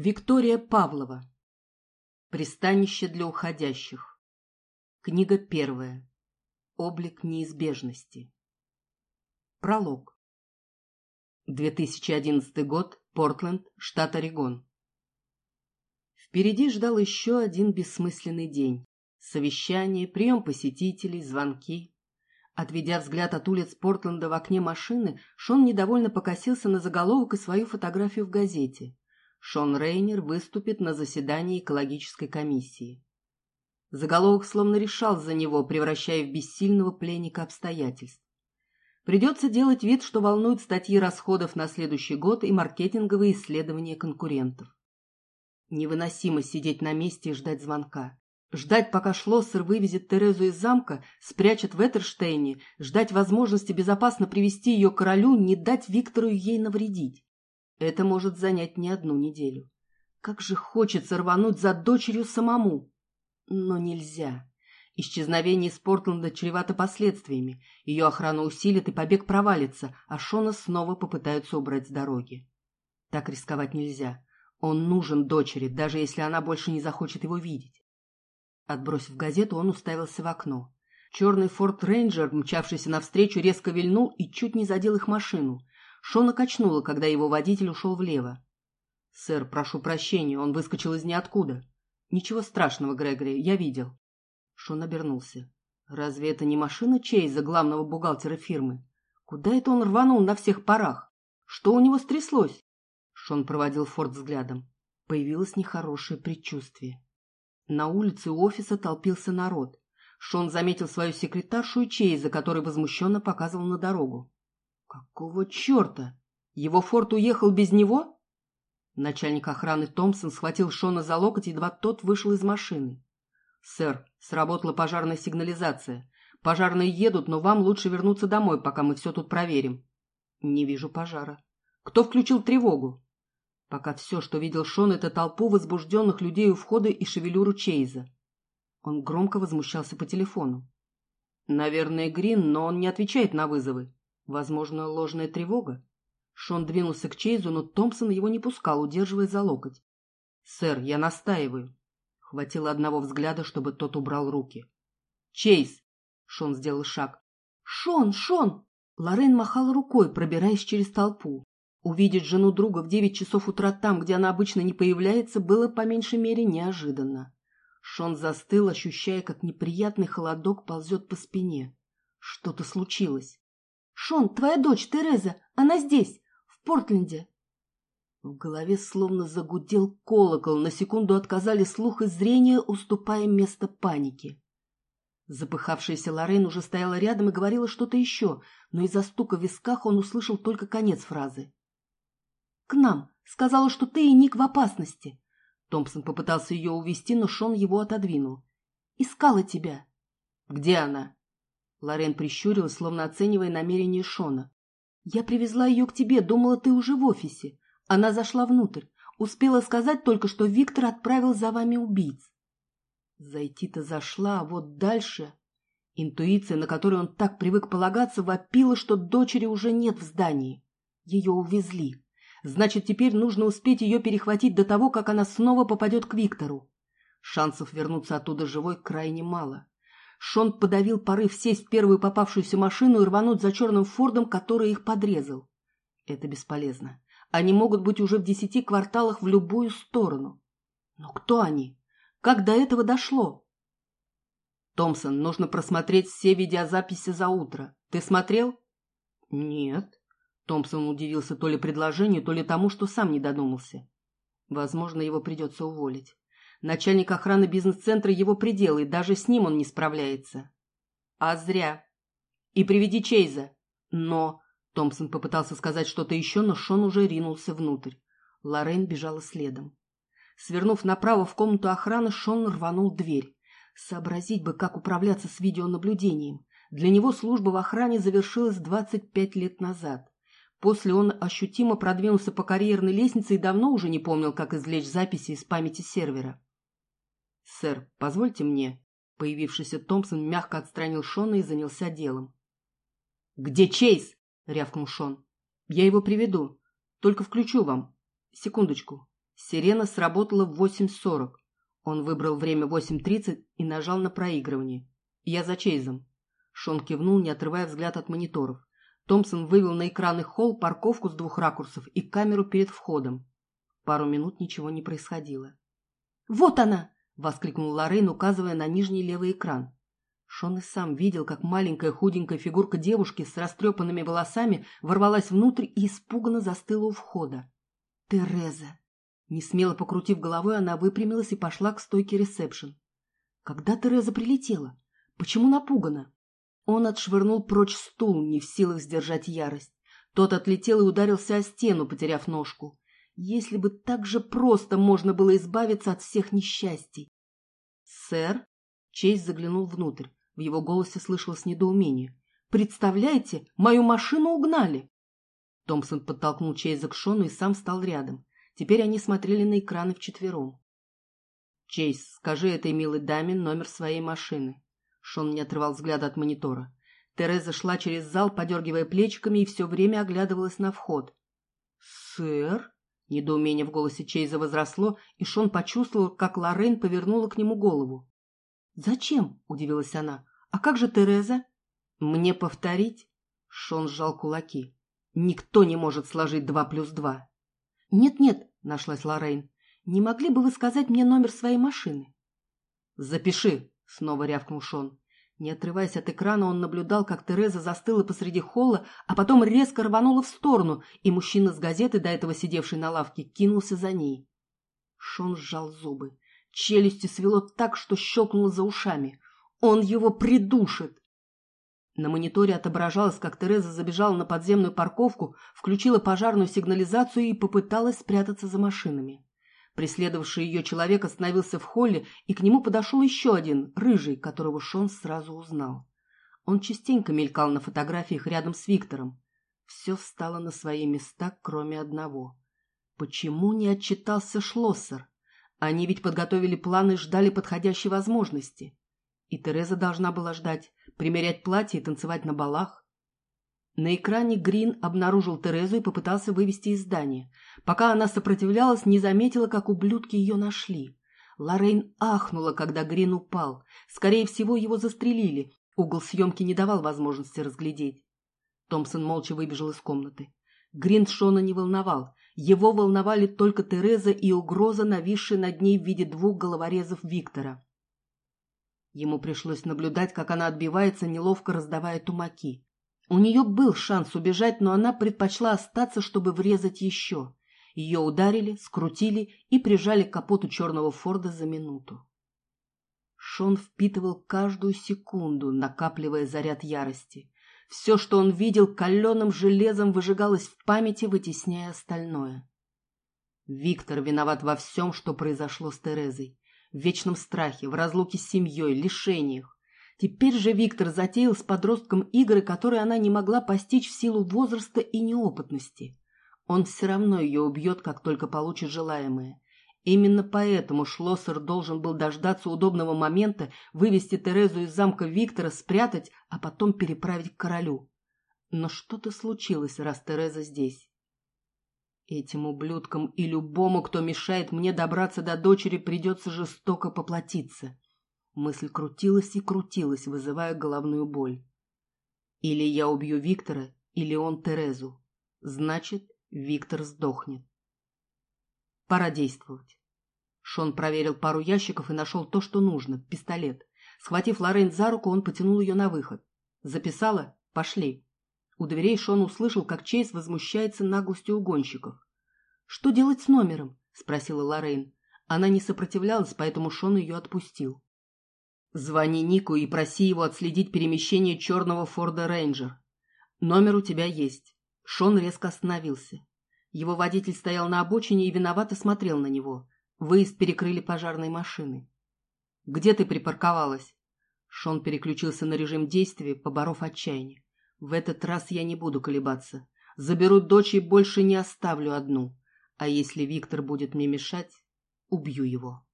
Виктория Павлова. Пристанище для уходящих. Книга первая. Облик неизбежности. Пролог. 2011 год. Портленд, штат Орегон. Впереди ждал еще один бессмысленный день. Совещание, прием посетителей, звонки. Отведя взгляд от улиц Портленда в окне машины, Шон недовольно покосился на заголовок и свою фотографию в газете. Шон Рейнер выступит на заседании экологической комиссии. Заголовок словно решал за него, превращая в бессильного пленника обстоятельств. Придется делать вид, что волнуют статьи расходов на следующий год и маркетинговые исследования конкурентов. Невыносимо сидеть на месте и ждать звонка. Ждать, пока Шлоссер вывезет Терезу из замка, спрячет в Этерштейне, ждать возможности безопасно привести ее королю, не дать Виктору ей навредить. Это может занять не одну неделю. Как же хочется рвануть за дочерью самому. Но нельзя. Исчезновение из Портленда чревато последствиями. Ее охрану усилит и побег провалится, а Шона снова попытаются убрать с дороги. Так рисковать нельзя. Он нужен дочери, даже если она больше не захочет его видеть. Отбросив газету, он уставился в окно. Черный форт рейнджер, мчавшийся навстречу, резко вильнул и чуть не задел их машину. Шона качнуло, когда его водитель ушел влево. «Сэр, прошу прощения, он выскочил из ниоткуда». «Ничего страшного, Грегори, я видел». Шон обернулся. «Разве это не машина Чейза, главного бухгалтера фирмы? Куда это он рванул на всех парах? Что у него стряслось?» Шон проводил Форд взглядом. Появилось нехорошее предчувствие. На улице у офиса толпился народ. Шон заметил свою секретаршу Чейза, который возмущенно показывал на дорогу. Какого черта? Его форт уехал без него? Начальник охраны Томпсон схватил Шона за локоть, едва тот вышел из машины. «Сэр, сработала пожарная сигнализация. Пожарные едут, но вам лучше вернуться домой, пока мы все тут проверим». «Не вижу пожара». «Кто включил тревогу?» Пока все, что видел Шон, это толпу возбужденных людей у входа и шевелюру Чейза. Он громко возмущался по телефону. «Наверное, Грин, но он не отвечает на вызовы. Возможно, ложная тревога? Шон двинулся к Чейзу, но Томпсон его не пускал, удерживая за локоть. «Сэр, я настаиваю». Хватило одного взгляда, чтобы тот убрал руки. «Чейз!» Шон сделал шаг. «Шон! Шон!» Лорен махала рукой, пробираясь через толпу. Увидеть жену друга в девять часов утра там, где она обычно не появляется, было по меньшей мере неожиданно. Шон застыл, ощущая, как неприятный холодок ползет по спине. Что-то случилось. «Шон, твоя дочь, Тереза, она здесь, в Портленде». В голове словно загудел колокол, на секунду отказали слух и зрение, уступая место панике. Запыхавшаяся Лорен уже стояла рядом и говорила что-то еще, но из-за стука в висках он услышал только конец фразы. «К нам. Сказала, что ты и Ник в опасности». Томпсон попытался ее увести, но Шон его отодвинул. «Искала тебя». «Где она?» Лорен прищурилась, словно оценивая намерение Шона. «Я привезла ее к тебе, думала, ты уже в офисе. Она зашла внутрь. Успела сказать только, что Виктор отправил за вами убийц». Зайти-то зашла, а вот дальше... Интуиция, на которую он так привык полагаться, вопила, что дочери уже нет в здании. Ее увезли. Значит, теперь нужно успеть ее перехватить до того, как она снова попадет к Виктору. Шансов вернуться оттуда живой крайне мало. Шон подавил порыв сесть в первую попавшуюся машину и рвануть за черным фордом, который их подрезал. Это бесполезно. Они могут быть уже в десяти кварталах в любую сторону. Но кто они? Как до этого дошло? Томпсон, нужно просмотреть все видеозаписи за утро. Ты смотрел? Нет. Томпсон удивился то ли предложению, то ли тому, что сам не додумался. Возможно, его придется уволить. Начальник охраны бизнес-центра его пределы, даже с ним он не справляется. А зря. И приведи Чейза. Но... Томпсон попытался сказать что-то еще, но Шон уже ринулся внутрь. Лорен бежала следом. Свернув направо в комнату охраны, Шон рванул дверь. Сообразить бы, как управляться с видеонаблюдением. Для него служба в охране завершилась 25 лет назад. После он ощутимо продвинулся по карьерной лестнице и давно уже не помнил, как извлечь записи из памяти сервера. «Сэр, позвольте мне». Появившийся Томпсон мягко отстранил Шона и занялся делом. «Где Чейз?» — рявкнул Шон. «Я его приведу. Только включу вам. Секундочку. Сирена сработала в 8.40. Он выбрал время 8.30 и нажал на проигрывание. «Я за Чейзом». Шон кивнул, не отрывая взгляд от мониторов. Томпсон вывел на экраны холл парковку с двух ракурсов и камеру перед входом. Пару минут ничего не происходило. «Вот она!» — воскликнул Лоррейн, указывая на нижний левый экран. Шон и сам видел, как маленькая худенькая фигурка девушки с растрепанными волосами ворвалась внутрь и испуганно застыла у входа. «Тереза!» Несмело покрутив головой, она выпрямилась и пошла к стойке ресепшн. Когда Тереза прилетела? Почему напугана? Он отшвырнул прочь стул, не в силах сдержать ярость. Тот отлетел и ударился о стену, потеряв ножку. Если бы так же просто можно было избавиться от всех несчастий. «Сэр?» Чейз заглянул внутрь. В его голосе слышалось недоумение. «Представляете, мою машину угнали!» Томпсон подтолкнул Чейза к Шону и сам стал рядом. Теперь они смотрели на экраны вчетвером. «Чейз, скажи этой милой даме номер своей машины». Шон не отрывал взгляда от монитора. Тереза шла через зал, подергивая плечиками, и все время оглядывалась на вход. «Сэр?» Недоумение в голосе Чейза возросло, и Шон почувствовал, как Лоррейн повернула к нему голову. «Зачем?» – удивилась она. «А как же Тереза?» «Мне повторить?» Шон сжал кулаки. «Никто не может сложить два плюс два». «Нет-нет, — нашлась Лоррейн. «Не могли бы вы сказать мне номер своей машины?» «Запиши», — снова рявкнул Шон. Не отрываясь от экрана, он наблюдал, как Тереза застыла посреди холла, а потом резко рванула в сторону, и мужчина с газеты, до этого сидевший на лавке, кинулся за ней. Шон сжал зубы. Челюсти свело так, что щелкнуло за ушами. Он его придушит! На мониторе отображалось, как Тереза забежала на подземную парковку, включила пожарную сигнализацию и попыталась спрятаться за машинами. Преследовавший ее человек остановился в холле, и к нему подошел еще один, рыжий, которого Шон сразу узнал. Он частенько мелькал на фотографиях рядом с Виктором. Все встало на свои места, кроме одного. Почему не отчитался Шлоссер? Они ведь подготовили планы и ждали подходящей возможности. И Тереза должна была ждать, примерять платье и танцевать на балах. На экране Грин обнаружил Терезу и попытался вывести из здания. Пока она сопротивлялась, не заметила, как ублюдки ее нашли. Лоррейн ахнула, когда Грин упал. Скорее всего, его застрелили. Угол съемки не давал возможности разглядеть. Томпсон молча выбежал из комнаты. Грин Шона не волновал. Его волновали только Тереза и угроза, нависшая над ней в виде двух головорезов Виктора. Ему пришлось наблюдать, как она отбивается, неловко раздавая тумаки. У нее был шанс убежать, но она предпочла остаться, чтобы врезать еще. Ее ударили, скрутили и прижали к капоту черного Форда за минуту. Шон впитывал каждую секунду, накапливая заряд ярости. Все, что он видел, каленым железом выжигалось в памяти, вытесняя остальное. Виктор виноват во всем, что произошло с Терезой в вечном страхе, в разлуке с семьей, лишениях. Теперь же Виктор затеял с подростком игры, которые она не могла постичь в силу возраста и неопытности. Он все равно ее убьет, как только получит желаемое. Именно поэтому Шлоссер должен был дождаться удобного момента, вывести Терезу из замка Виктора, спрятать, а потом переправить к королю. Но что-то случилось, раз Тереза здесь. Этим ублюдкам и любому, кто мешает мне добраться до дочери, придется жестоко поплатиться. Мысль крутилась и крутилась, вызывая головную боль. Или я убью Виктора, или он Терезу. Значит, Виктор сдохнет. Пора действовать. Шон проверил пару ящиков и нашел то, что нужно — пистолет. Схватив Лорен за руку, он потянул ее на выход. «Записала? Пошли». У дверей Шон услышал, как Чейз возмущается наглостью угонщиков. «Что делать с номером?» — спросила Лоррейн. Она не сопротивлялась, поэтому Шон ее отпустил. «Звони Нику и проси его отследить перемещение черного Форда Рейнджер. Номер у тебя есть». Шон резко остановился. Его водитель стоял на обочине и виновато смотрел на него. Выезд перекрыли пожарные машины. «Где ты припарковалась?» Шон переключился на режим действия, поборов отчаяние. В этот раз я не буду колебаться. Заберу дочь и больше не оставлю одну. А если Виктор будет мне мешать, убью его.